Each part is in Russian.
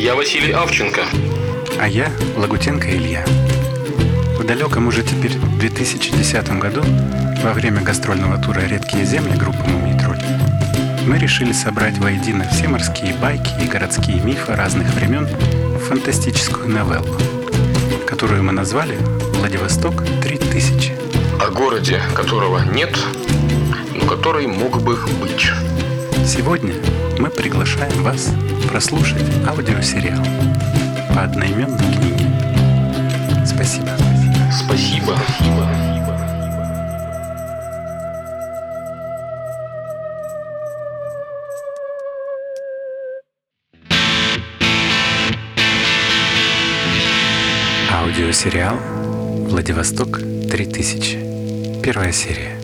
Я Василий Авченко. А я Лагутенко Илья. В далеком уже теперь 2010 году, во время гастрольного тура «Редкие земли» группы «Мумий Тролль», мы решили собрать воедино все морские байки и городские мифы разных времен в фантастическую новеллу, которую мы назвали «Владивосток 3000». О городе, которого нет, но который мог бы быть. Сегодня мы приглашаем вас прослушать аудиосериал по одноименной книге. Спасибо. Спасибо. Спасибо. Аудиосериал «Владивосток 3000». Первая серия.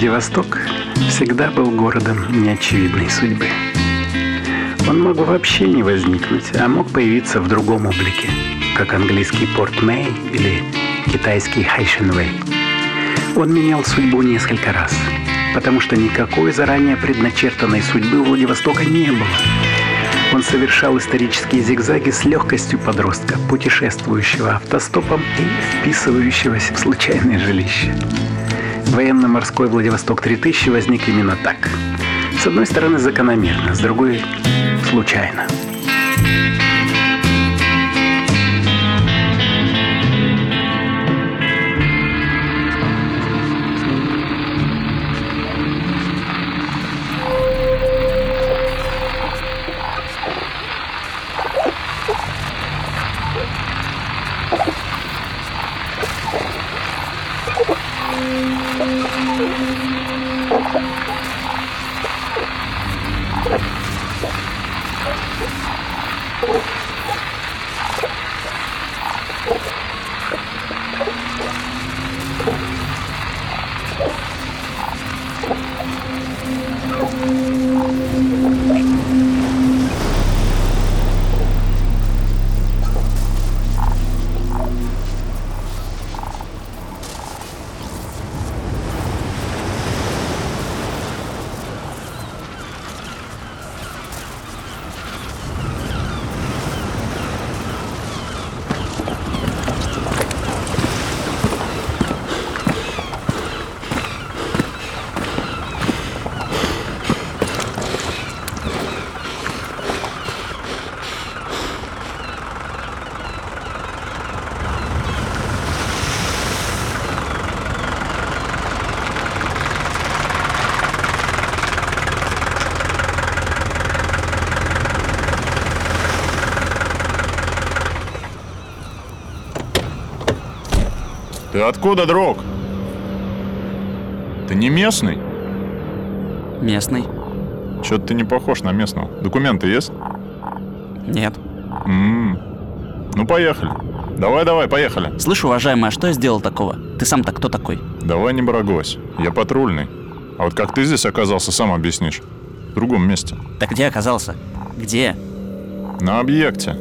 Владивосток всегда был городом неочевидной судьбы. Он мог вообще не возникнуть, а мог появиться в другом облике, как английский Порт Мэй или китайский Хайшенвэй. Он менял судьбу несколько раз, потому что никакой заранее предначертанной судьбы у Владивостока не было. Он совершал исторические зигзаги с легкостью подростка, путешествующего автостопом и вписывающегося в случайное жилище. Военно-морской Владивосток 3000 возник именно так. С одной стороны закономерно, с другой случайно. Ты откуда, друг? Ты не местный? Местный? Чё-то ты не похож на местного. Документы есть? Нет. М. Ну, поехали. Давай-давай, поехали. Слышь, уважаемый, а что я сделал такого? Ты сам-то кто такой? Давай не барагось. Я патрульный. А вот как ты здесь оказался, сам объяснишь. В другом месте. Так где оказался? Где? На объекте.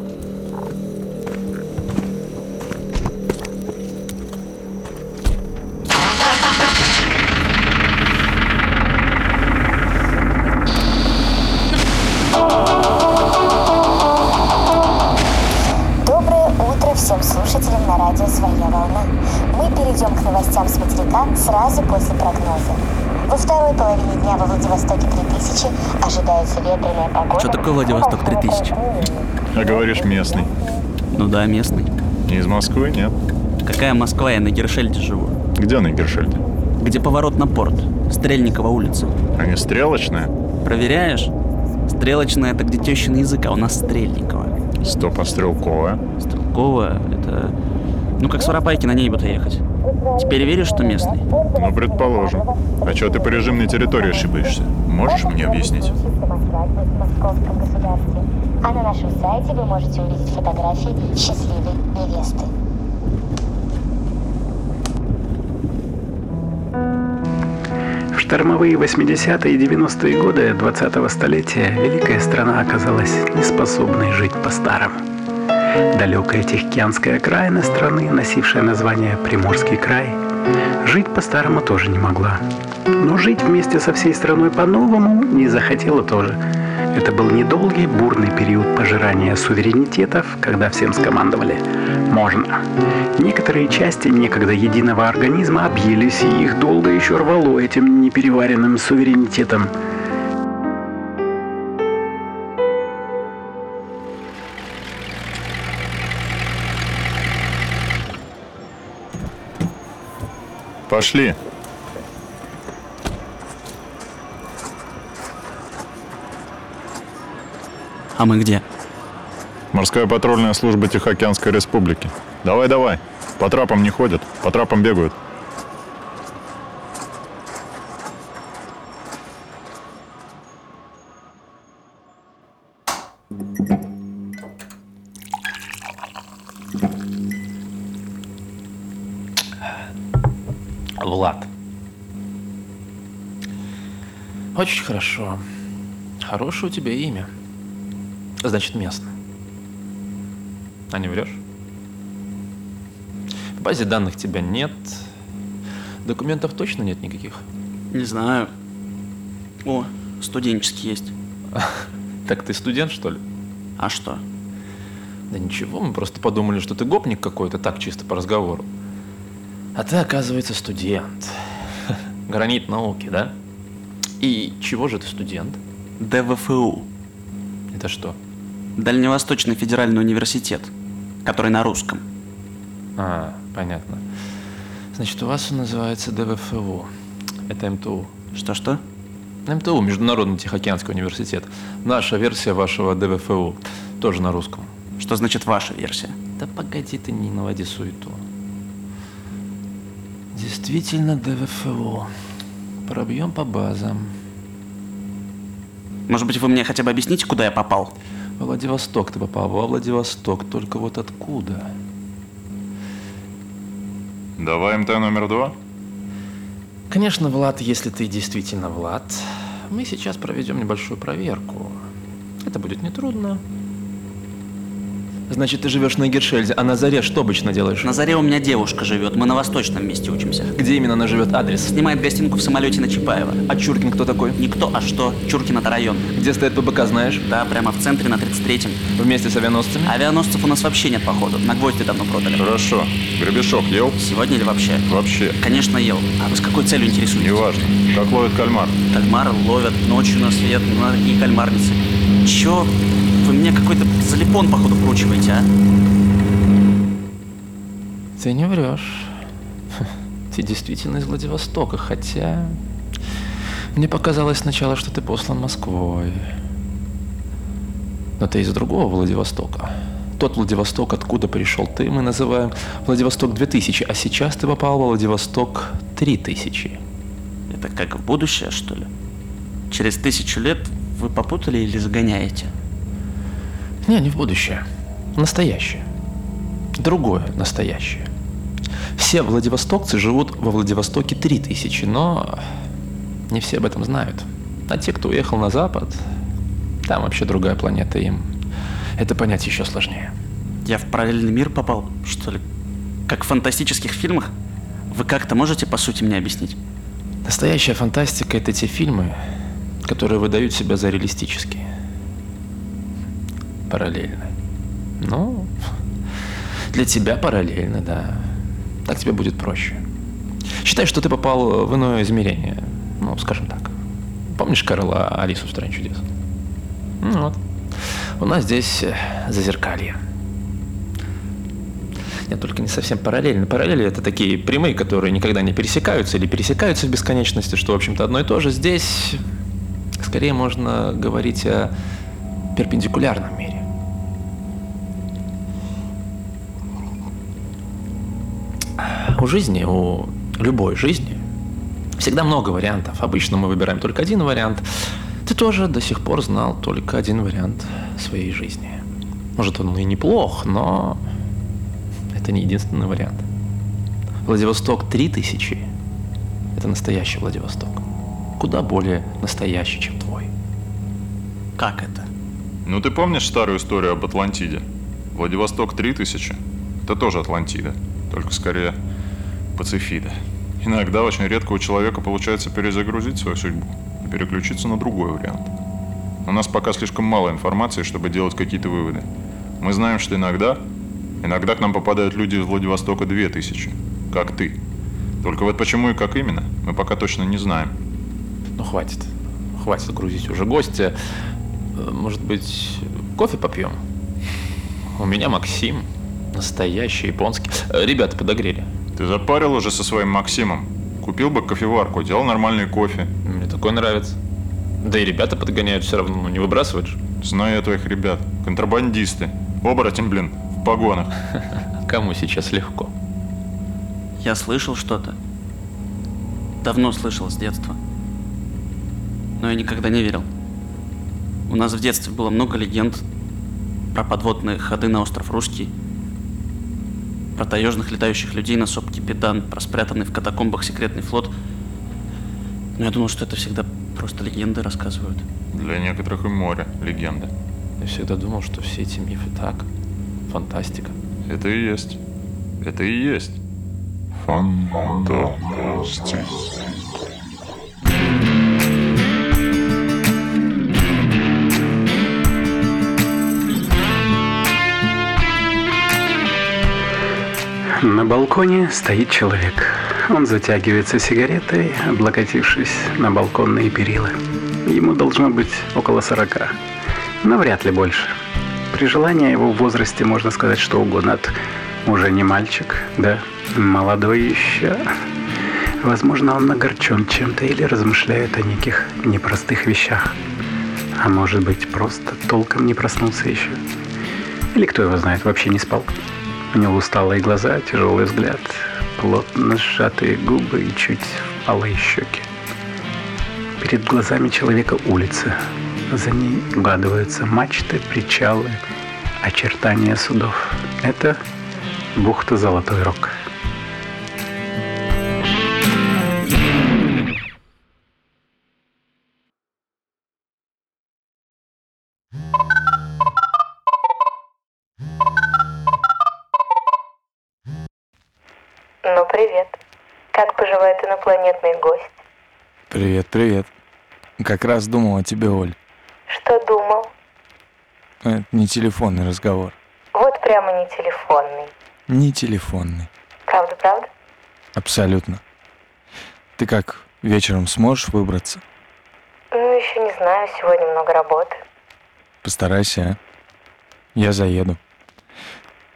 Владивосток 3000? А говоришь местный. Ну да, местный. Не из Москвы, нет? Какая Москва, я на Гершельде живу. Где на Гершельде? Где поворот на порт? Стрельникова улица. А не стрелочная? Проверяешь? Стрелочная это где тещин язык, а у нас Стрельникова. Стоп, а стрелковая? Стрелкова это... Ну как с Воропайки на ней будто ехать. Теперь веришь, что местный? Ну, предположим. А чё ты по режимной территории ошибаешься? Можешь мне объяснить? Московском государстве. А на нашем сайте вы можете увидеть фотографии счастливой невесты. В штормовые 80-е и 90-е годы 20-го столетия великая страна оказалась неспособной жить по-старому. Далекая Тихоокеанская окраина страны, носившая название Приморский край, жить по-старому тоже не могла. Но жить вместе со всей страной по-новому не захотела тоже. Это был недолгий бурный период пожирания суверенитетов, когда всем скомандовали «можно». Некоторые части некогда единого организма объелись, и их долго еще рвало этим непереваренным суверенитетом. Пошли. А мы где? Морская патрульная служба Тихоокеанской Республики. Давай, давай. По трапам не ходят, по трапам бегают. Влад. Очень хорошо. Хорошее у тебя имя. Значит, местный. А не врешь? В базе данных тебя нет. Документов точно нет никаких. Не знаю. О, студенческий есть. Так ты студент, что ли? А что? Да ничего, мы просто подумали, что ты гопник какой-то, так чисто по разговору. А ты, оказывается, студент. Гранит науки, да? И чего же ты студент? ДВФУ. Это что? Дальневосточный федеральный университет, который на русском. А, понятно. Значит, у вас он называется ДВФУ. Это МТУ. Что-что? МТУ, Международный Тихоокеанский университет. Наша версия вашего ДВФУ. Тоже на русском. Что значит ваша версия? Да погоди ты, не наводи суету. Действительно ДВФУ. Пробьем по базам. Может быть, вы мне хотя бы объясните, куда я попал? Во Владивосток ты попал, во Владивосток. Только вот откуда? Давай МТ номер два. Конечно, Влад, если ты действительно Влад, мы сейчас проведем небольшую проверку. Это будет нетрудно. Значит, ты живешь на Гершельзе, а на Заре что обычно делаешь? На заре у меня девушка живет, мы на восточном месте учимся. Где именно она живет? Адрес? Снимает гостинку в самолете на Чапаева. А Чуркин кто такой? Никто, а что? Чуркин это район. Где стоит ПБК, знаешь? Да, прямо в центре на 33-м. Вместе с авианосцами? Авианосцев у нас вообще нет, походу. На гвозди давно продали. Хорошо. Гребешок ел? Сегодня или вообще? Вообще. Конечно, ел. А вы с какой целью интересуетесь? Неважно. Как ловит кальмар. Кальмары ловят ночью на свет, на такие кальмарницы. Чё? Вы мне какой-то залипон, походу, вкручиваете, а? Ты не врешь. Ты действительно из Владивостока, хотя... Мне показалось сначала, что ты послан Москвой. Но ты из другого Владивостока. Тот Владивосток, откуда пришел ты, мы называем Владивосток 2000, а сейчас ты попал во Владивосток 3000. Это как в будущее, что ли? Через тысячу лет вы попутали или загоняете? Не, не в будущее. Настоящее. Другое настоящее. Все владивостокцы живут во Владивостоке 3000, но не все об этом знают. А те, кто уехал на запад, там вообще другая планета, им это понять еще сложнее. Я в параллельный мир попал, что ли? Как в фантастических фильмах? Вы как-то можете, по сути, мне объяснить? Настоящая фантастика – это те фильмы, которые выдают себя за реалистические. Параллельно. Ну, для тебя параллельно, да. Так тебе будет проще. Считай, что ты попал в иное измерение. Ну, скажем так. Помнишь Карла Алису в «Стране чудес»? Ну вот. У нас здесь э, зазеркалье. Нет, только не совсем параллельно. Параллели это такие прямые, которые никогда не пересекаются или пересекаются в бесконечности, что, в общем-то, одно и то же. Здесь скорее можно говорить о перпендикулярном мире. У жизни, у любой жизни, всегда много вариантов. Обычно мы выбираем только один вариант. Ты тоже до сих пор знал только один вариант своей жизни. Может, он и неплох, но это не единственный вариант. Владивосток 3000 – это настоящий Владивосток. куда более настоящий, чем твой. Как это? Ну ты помнишь старую историю об Атлантиде? Владивосток 3000. Это тоже Атлантида, только скорее Пацифида. Иногда очень редко у человека получается перезагрузить свою судьбу и переключиться на другой вариант. У нас пока слишком мало информации, чтобы делать какие-то выводы. Мы знаем, что иногда, иногда к нам попадают люди из Владивостока 2000, как ты. Только вот почему и как именно, мы пока точно не знаем. Ну хватит. Хватит грузить уже гостя. Э, Может быть, кофе попьем? У меня Максим. Настоящий японский. Э, Ребята подогрели. Ты запарил уже со своим Максимом? Купил бы кофеварку, делал нормальный кофе. Мне такой нравится. Да и ребята подгоняют все равно, ну не выбрасывать же. Знаю я твоих ребят. Контрабандисты. Оборотень, блин, в погонах. Кому сейчас легко? Я слышал что-то. Давно слышал с детства. Но я никогда не верил. У нас в детстве было много легенд про подводные ходы на остров Русский, про таежных летающих людей на сопке Педан, про спрятанный в катакомбах секретный флот. Но я думал, что это всегда просто легенды рассказывают. Для некоторых и море, легенда. Я всегда думал, что все эти мифы так. Фантастика. Это и есть. Это и есть. Фантастика. На балконе стоит человек. Он затягивается сигаретой, облокотившись на балконные перила. Ему должно быть около сорока, но вряд ли больше. При желании его в возрасте можно сказать что угодно. От уже не мальчик, да, молодой еще. Возможно, он нагорчен чем-то или размышляет о неких непростых вещах. А может быть, просто толком не проснулся еще. Или кто его знает, вообще не спал. У него усталые глаза, тяжелый взгляд, плотно сжатые губы и чуть впалые щеки. Перед глазами человека улица. За ней угадываются мачты, причалы, очертания судов. Это бухта Золотой Рог. Привет, привет. Как раз думал о тебе, Оль. Что думал? Это не телефонный разговор. Вот прямо не телефонный. Не телефонный. Правда, правда? Абсолютно. Ты как, вечером сможешь выбраться? Ну, еще не знаю, сегодня много работы. Постарайся, а? Я заеду.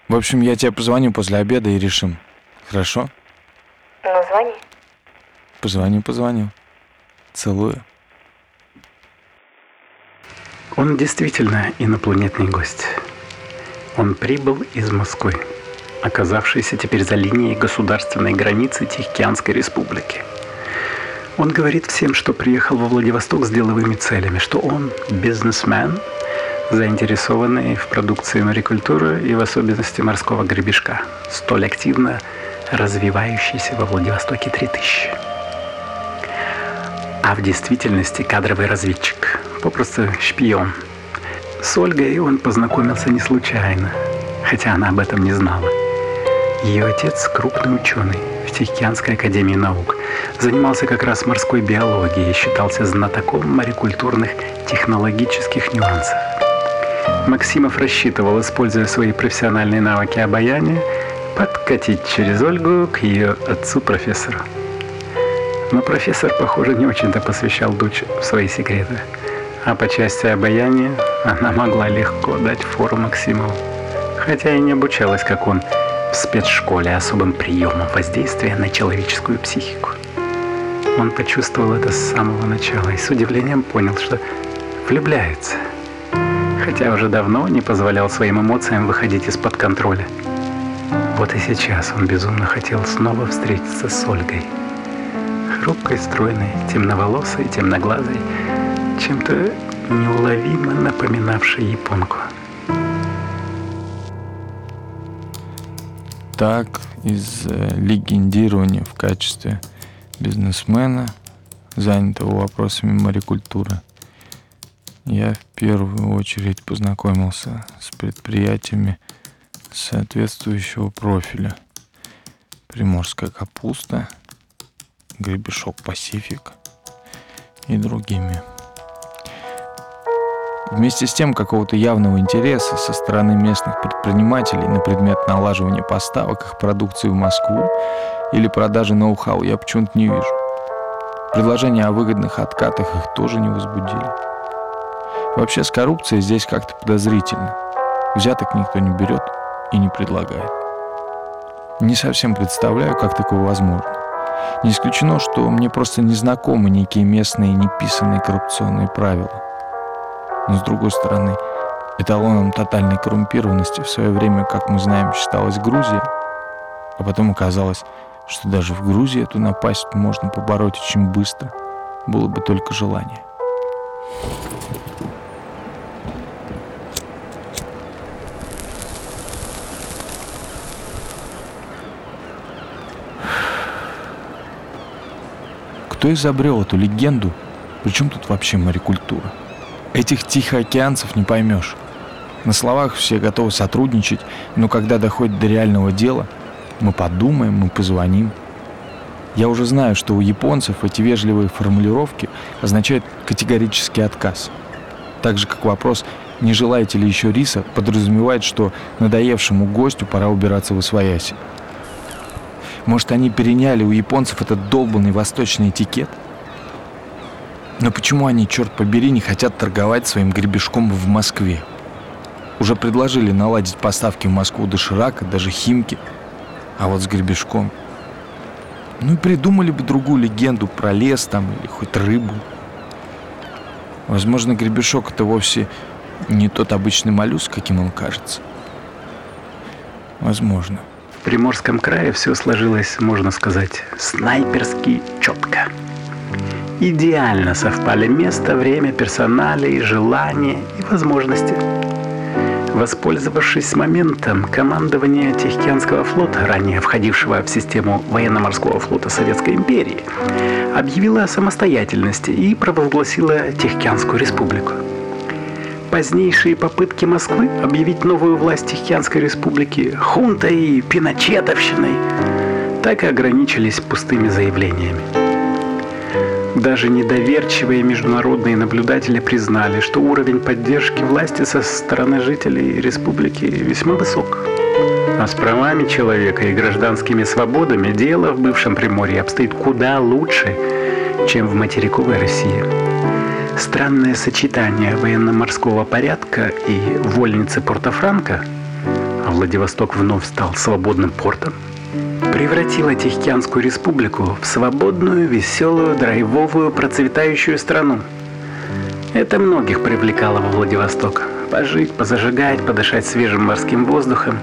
В общем, я тебе позвоню после обеда и решим. Хорошо? Ну, звони. Позвоню, позвоню. Целую. Он действительно инопланетный гость. Он прибыл из Москвы, оказавшийся теперь за линией государственной границы Тихоокеанской республики. Он говорит всем, что приехал во Владивосток с деловыми целями, что он бизнесмен, заинтересованный в продукции морекультуры и в особенности морского гребешка, столь активно развивающийся во Владивостоке 3000. А в действительности кадровый разведчик, попросту шпион. С Ольгой он познакомился не случайно, хотя она об этом не знала. Ее отец крупный ученый в Тихоокеанской академии наук. Занимался как раз морской биологией и считался знатоком морекультурных технологических нюансов. Максимов рассчитывал, используя свои профессиональные навыки обаяния, подкатить через Ольгу к ее отцу-профессору. Но профессор, похоже, не очень-то посвящал дочь в свои секреты. А по части обаяния она могла легко дать фору Максимову. Хотя и не обучалась, как он, в спецшколе особым приемом воздействия на человеческую психику. Он почувствовал это с самого начала и с удивлением понял, что влюбляется. Хотя уже давно не позволял своим эмоциям выходить из-под контроля. Вот и сейчас он безумно хотел снова встретиться с Ольгой. Хрупкой, стройной, темноволосой, темноглазой, чем-то неуловимо напоминавшей японку. Так, из э, легендирования в качестве бизнесмена занятого вопросами морекультуры, я в первую очередь познакомился с предприятиями соответствующего профиля. Приморская капуста, гребешок Пасифик и другими. Вместе с тем какого-то явного интереса со стороны местных предпринимателей на предмет налаживания поставок их продукции в Москву или продажи ноу-хау я почему-то не вижу. Предложения о выгодных откатах их тоже не возбудили. Вообще с коррупцией здесь как-то подозрительно. Взяток никто не берет и не предлагает. Не совсем представляю, как такое возможно. Не исключено, что мне просто не знакомы некие местные неписанные коррупционные правила. Но с другой стороны, эталоном тотальной коррумпированности в свое время, как мы знаем, считалась Грузия, а потом оказалось, что даже в Грузии эту напасть можно побороть очень быстро, было бы только желание. Кто изобрел эту легенду? Причем тут вообще морекультура? Этих тихоокеанцев не поймешь. На словах все готовы сотрудничать, но когда доходит до реального дела, мы подумаем, мы позвоним. Я уже знаю, что у японцев эти вежливые формулировки означают категорический отказ. Так же, как вопрос «не желаете ли еще риса» подразумевает, что надоевшему гостю пора убираться в освояси. Может, они переняли у японцев этот долбанный восточный этикет? Но почему они, черт побери, не хотят торговать своим гребешком в Москве? Уже предложили наладить поставки в Москву доширака, даже химки. А вот с гребешком... Ну и придумали бы другую легенду про лес там или хоть рыбу. Возможно, гребешок это вовсе не тот обычный моллюск, каким он кажется. Возможно. В Приморском крае все сложилось, можно сказать, снайперски четко. Идеально совпали место, время, персонали, желания и возможности. Воспользовавшись моментом, командование Тихоокеанского флота, ранее входившего в систему военно-морского флота Советской империи, объявило о самостоятельности и провозгласило Тихоокеанскую республику. Позднейшие попытки Москвы объявить новую власть Тихоокеанской республики хунтой и пиночетовщиной так и ограничились пустыми заявлениями. Даже недоверчивые международные наблюдатели признали, что уровень поддержки власти со стороны жителей республики весьма высок. А с правами человека и гражданскими свободами дело в бывшем Приморье обстоит куда лучше, чем в материковой России. Странное сочетание военно-морского порядка и вольницы Порто-Франко, а Владивосток вновь стал свободным портом, превратила Тихоокеанскую республику в свободную, веселую, драйвовую, процветающую страну. Это многих привлекало во Владивосток. Пожить, позажигать, подышать свежим морским воздухом.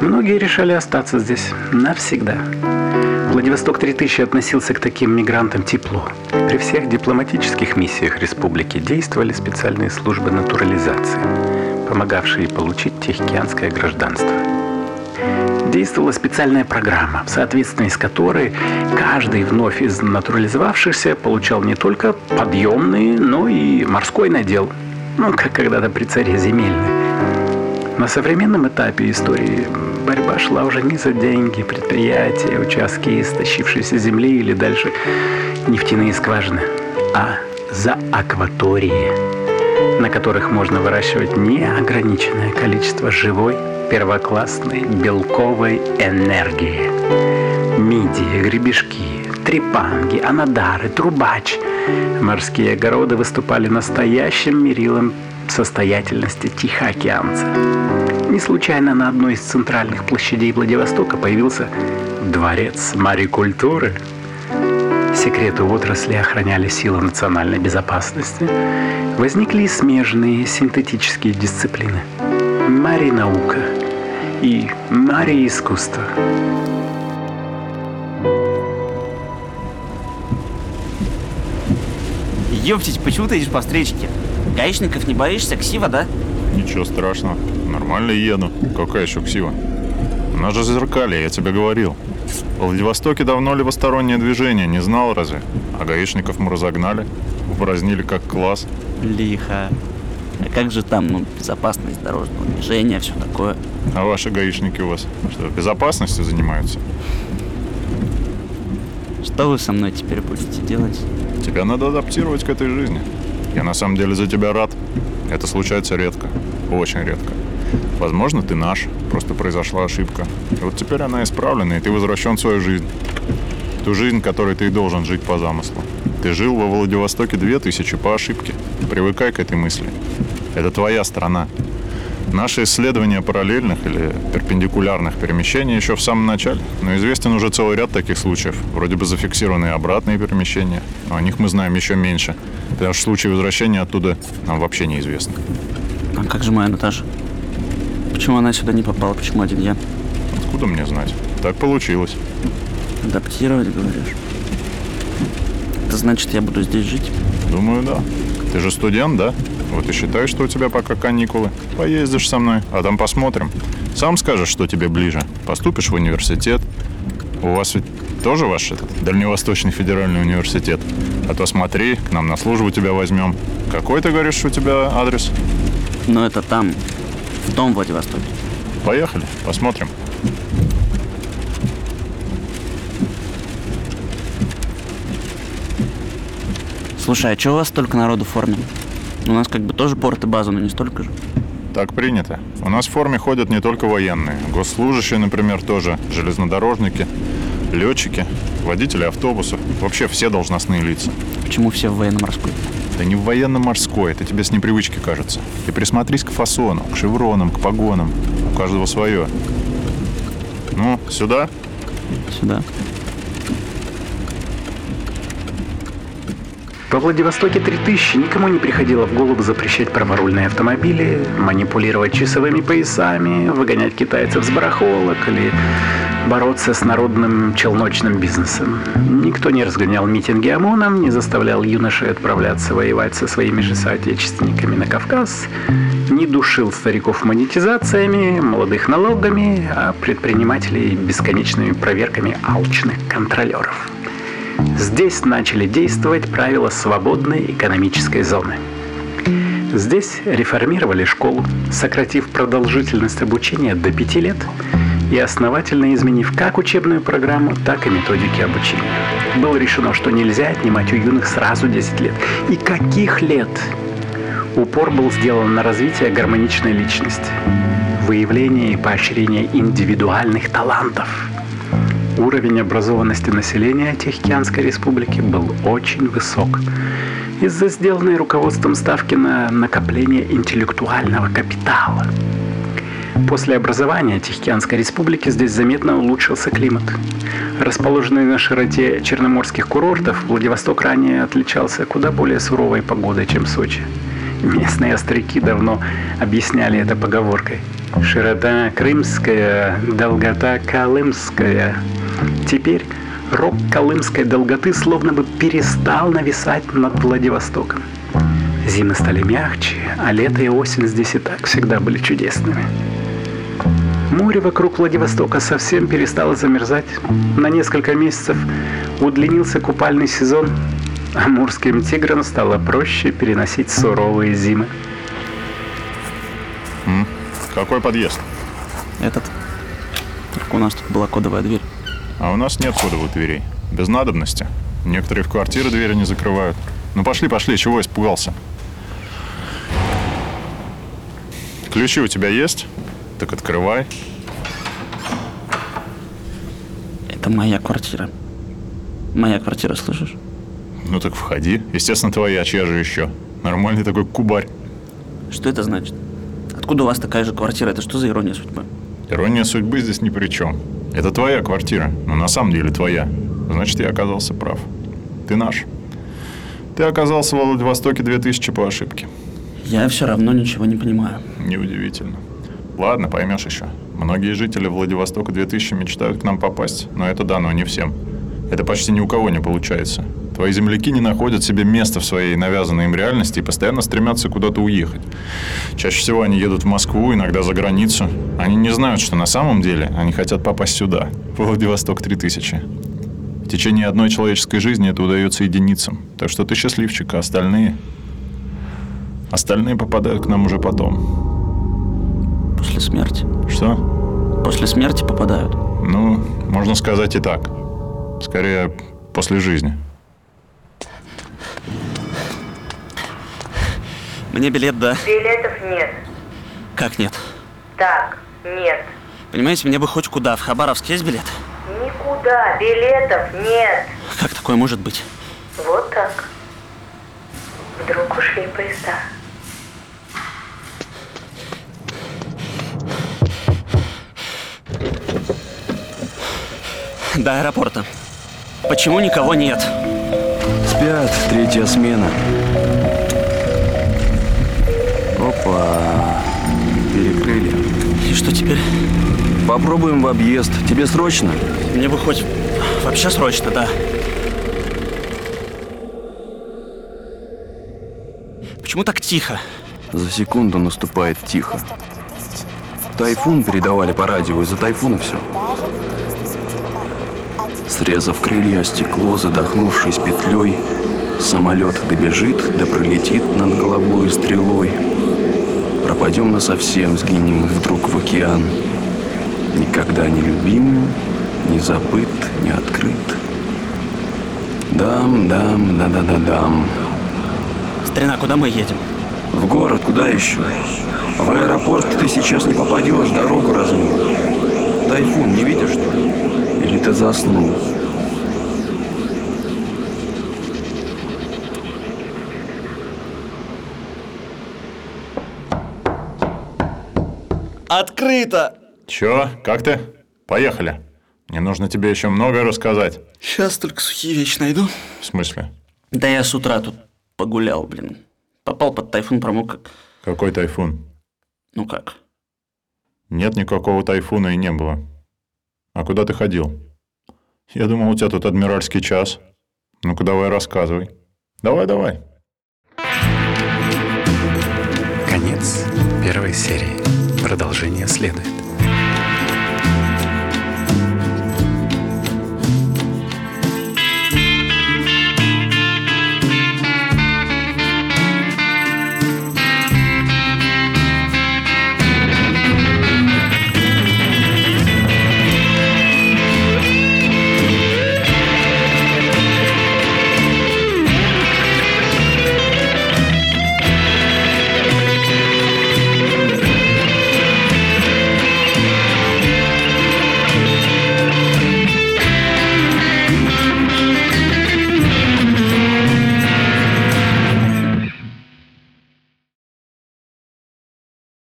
Многие решали остаться здесь навсегда. Владивосток 3000 относился к таким мигрантам тепло. При всех дипломатических миссиях республики действовали специальные службы натурализации, помогавшие получить тихоокеанское гражданство действовала специальная программа, в соответствии с которой каждый вновь из натурализовавшихся получал не только подъемный, но и морской надел, ну, как когда-то при царе земельный. На современном этапе истории борьба шла уже не за деньги, предприятия, участки истощившейся земли или дальше нефтяные скважины, а за акватории, на которых можно выращивать неограниченное количество живой первоклассной белковой энергии. Мидии, гребешки, трепанги, анадары, трубач. Морские огороды выступали настоящим мерилом состоятельности тихоокеанца. Не случайно на одной из центральных площадей Владивостока появился дворец морекультуры. Секреты отрасли охраняли силы национальной безопасности. Возникли смежные синтетические дисциплины. Мари-наука и Мари-искусство. Ёптить, почему ты едешь по встречке? Гаишников не боишься? Ксива, да? Ничего страшного. Нормально еду. Какая еще ксива? У нас же зеркали, я тебе говорил. В Владивостоке давно левостороннее движение, не знал разве? А гаишников мы разогнали, упразднили как класс. Лихо. А как же там, ну, безопасность дорожного движения, все такое? А ваши гаишники у вас что, безопасностью занимаются? Что вы со мной теперь будете делать? Тебя надо адаптировать к этой жизни. Я на самом деле за тебя рад. Это случается редко. Очень редко. Возможно, ты наш. Просто произошла ошибка. И вот теперь она исправлена, и ты возвращен в свою жизнь. Ту жизнь, которой ты и должен жить по замыслу. Ты жил во Владивостоке две тысячи по ошибке. Привыкай к этой мысли. Это твоя страна. Наши исследования параллельных или перпендикулярных перемещений еще в самом начале, но известен уже целый ряд таких случаев. Вроде бы зафиксированные обратные перемещения, но о них мы знаем еще меньше. Потому что случаи возвращения оттуда нам вообще неизвестны. А как же моя Наташа? Почему она сюда не попала? Почему один я? Откуда мне знать? Так получилось. Адаптировать, говоришь? Это значит, я буду здесь жить? Думаю, да. Ты же студент, да? Вот и считай, что у тебя пока каникулы. Поездишь со мной, а там посмотрим. Сам скажешь, что тебе ближе. Поступишь в университет. У вас ведь тоже ваш этот Дальневосточный федеральный университет. А то смотри, к нам на службу тебя возьмем. Какой ты говоришь, у тебя адрес? Но это там, в том Владивостоке. Поехали, посмотрим. Слушай, а что у вас столько народу в форме? У нас как бы тоже порт и база, но не столько же. Так принято. У нас в форме ходят не только военные. Госслужащие, например, тоже. Железнодорожники, летчики, водители автобусов. Вообще все должностные лица. Почему все в военно-морской? Да не в военно-морской, это тебе с непривычки кажется. Ты присмотрись к фасону, к шевронам, к погонам. У каждого свое. Ну, сюда? Сюда. Во Владивостоке 3000 никому не приходило в голову запрещать праворульные автомобили, манипулировать часовыми поясами, выгонять китайцев с барахолок или бороться с народным челночным бизнесом. Никто не разгонял митинги ОМОНом, не заставлял юношей отправляться воевать со своими же соотечественниками на Кавказ, не душил стариков монетизациями, молодых налогами, а предпринимателей бесконечными проверками алчных контролеров. Здесь начали действовать правила свободной экономической зоны. Здесь реформировали школу, сократив продолжительность обучения до 5 лет и основательно изменив как учебную программу, так и методики обучения. Было решено, что нельзя отнимать у юных сразу 10 лет. И каких лет? Упор был сделан на развитие гармоничной личности, выявление и поощрение индивидуальных талантов – Уровень образованности населения Тихоокеанской республики был очень высок из-за сделанной руководством ставки на накопление интеллектуального капитала. После образования Тихоокеанской республики здесь заметно улучшился климат. Расположенный на широте черноморских курортов, Владивосток ранее отличался куда более суровой погодой, чем Сочи. Местные остряки давно объясняли это поговоркой. Широта крымская, долгота колымская. Теперь рок колымской долготы словно бы перестал нависать над Владивостоком. Зимы стали мягче, а лето и осень здесь и так всегда были чудесными. Море вокруг Владивостока совсем перестало замерзать. На несколько месяцев удлинился купальный сезон, а морским тиграм стало проще переносить суровые зимы. Какой подъезд? Этот. Только у нас тут была кодовая дверь. А у нас нет кодовых дверей. Без надобности. Некоторые в квартиры двери не закрывают. Ну пошли, пошли, чего испугался? Ключи у тебя есть? Так открывай. Это моя квартира. Моя квартира, слышишь? Ну так входи. Естественно, твоя, чья же еще? Нормальный такой кубарь. Что это значит? Откуда у вас такая же квартира? Это что за ирония судьбы? Ирония судьбы здесь ни при чем. Это твоя квартира, но на самом деле твоя. Значит, я оказался прав. Ты наш. Ты оказался во Владивостоке 2000 по ошибке. Я все равно ничего не понимаю. Неудивительно. Ладно, поймешь еще. Многие жители Владивостока 2000 мечтают к нам попасть, но это дано не всем. Это почти ни у кого не получается. Твои земляки не находят себе места в своей навязанной им реальности и постоянно стремятся куда-то уехать. Чаще всего они едут в Москву, иногда за границу. Они не знают, что на самом деле они хотят попасть сюда, в Владивосток 3000. В течение одной человеческой жизни это удается единицам. Так что ты счастливчик, а остальные... Остальные попадают к нам уже потом. После смерти. Что? После смерти попадают. Ну, можно сказать и так. Скорее, после жизни. Мне билет, да? Билетов нет. Как нет? Так, нет. Понимаете, мне бы хоть куда. В Хабаровск есть билет? Никуда билетов нет. Как такое может быть? Вот так. Вдруг ушли поезда. До аэропорта. Почему никого нет? Спят, третья смена. Опа, перекрыли. И что теперь? Попробуем в объезд. Тебе срочно? Мне бы хоть вообще срочно, да. Почему так тихо? За секунду наступает тихо. Тайфун передавали по радио, из-за тайфуна все. Срезав крылья, стекло, задохнувшись петлей, самолет добежит, да пролетит над головой стрелой. Пропадем насовсем, сгинем вдруг в океан. Никогда не любим, не забыт, не открыт. Дам, дам, да-да-да-дам. Старина, куда мы едем? В город куда еще? В аэропорт ты сейчас не попадешь, дорогу размыл. Тайфун не видишь, что ли? Или ты заснул? Открыто! Чё? Как ты? Поехали. Мне нужно тебе еще многое рассказать. Сейчас только сухие вещи найду. В смысле? Да я с утра тут погулял, блин. Попал под тайфун, промок как... Какой тайфун? Ну как? Нет никакого тайфуна и не было. А куда ты ходил? Я думал, у тебя тут адмиральский час. Ну-ка давай рассказывай. Давай, давай. Конец первой серии. Продолжение следует.